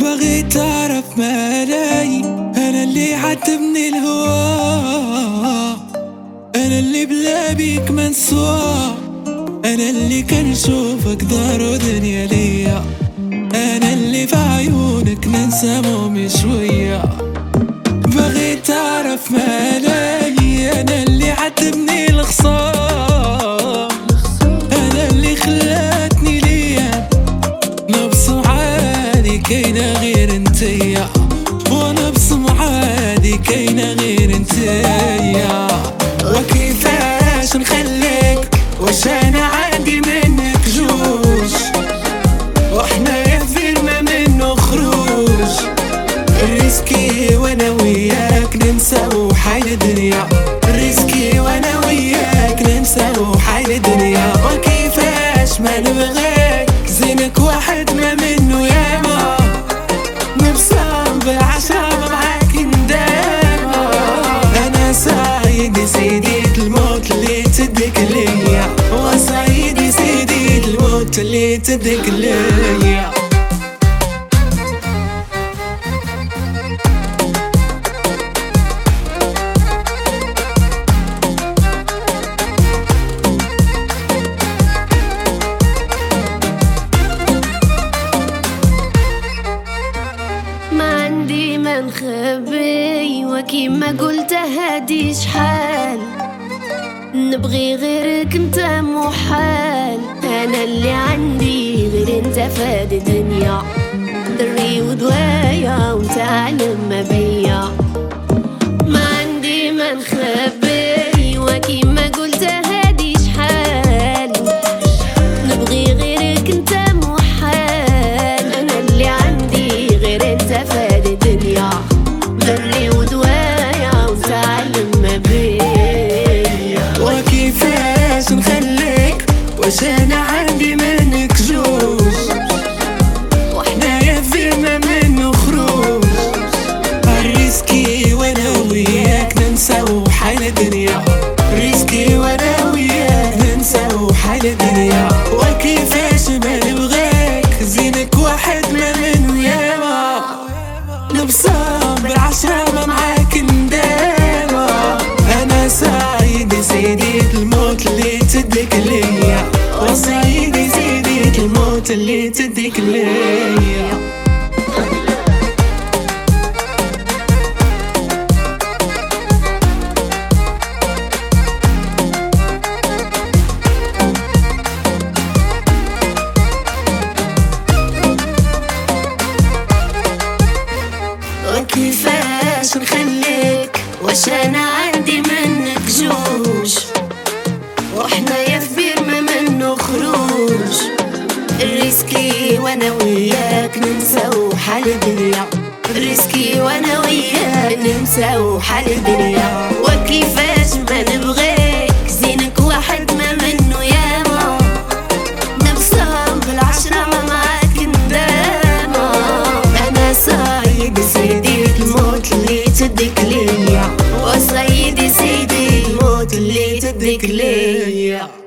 باغي تعرف مالي أنا اللي عتبني الهوا أنا اللي بلا بيك منسوا أنا اللي كنشوفك دار ودنيا ليا. أنا اللي في عيونك ننسى مومي شوية. باغي تعرف مالي كاينة غير انتيا ونبصم عادي كاينة غير انتيا وكيفاش نخليك؟ واش أنا عندي منك جوج؟ وإحنا يا في ما منه خروج. risquer وأنا وياك ننسى حال الدنيا. risquer وأنا وياك ننسى حال الدنيا. وكيفاش ما نبغيك اللي تدك ليا ما عندي ما نخبي وكيما قلت هادي شحال؟ نبغي غيرك انت محال. أنا اللي عندي غير انت فاد الدنيا. دري ودوايا وانت علم ما بيا ما عندي ما نخبي نخليك واش أنا عندي منك جوج؟ يا في ما منه خروج ال risquer وأنا وياك ننسى حال الدنيا. risquer وأنا وياك ننسى حال الدنيا. وكيفاش ما نبغي later declare. Yeah.